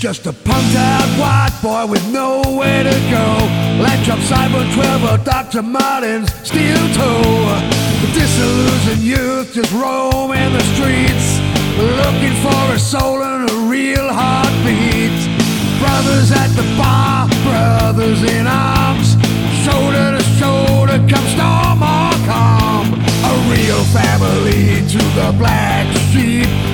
Just a punked out white boy with nowhere to go. Latch up Cyber 12 or Dr. Martens steel toe. The disillusioned youth just roaming the streets, looking for a soul and a real heartbeat. Brothers at the bar, brothers in arms, shoulder to shoulder, come storm or calm. A real family to the black sheep.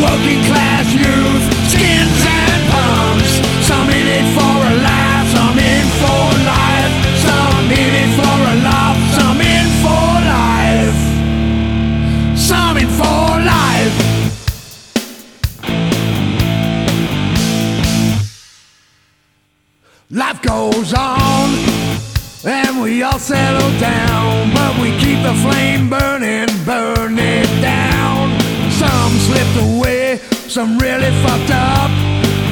Working class youth, skins and pumps. Some in it for a laugh, some in for life. Some in it for a laugh, some in for life. Some in for life. Life goes on, and we all settle down, but we keep the flame some really fucked up.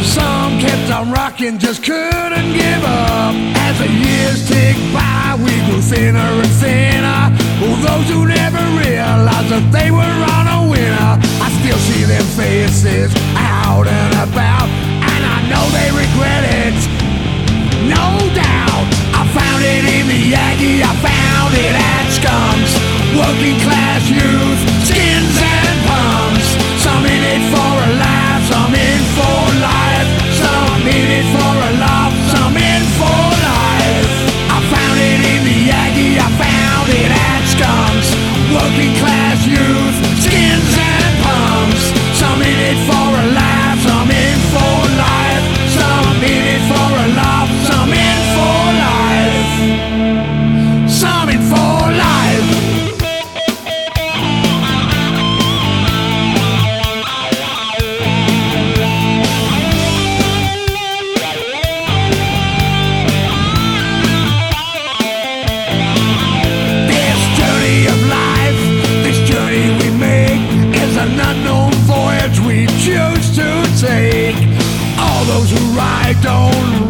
Some kept on rocking, just couldn't give up. As the years tick by, we grew thinner and thinner. Those who never realized that they were on a winner. I still see their faces out and about, and I know they regret it no doubt.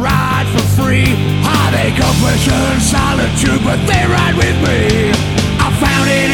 Ride for free. Heartache, oppression, solitude, but they ride with me. I found it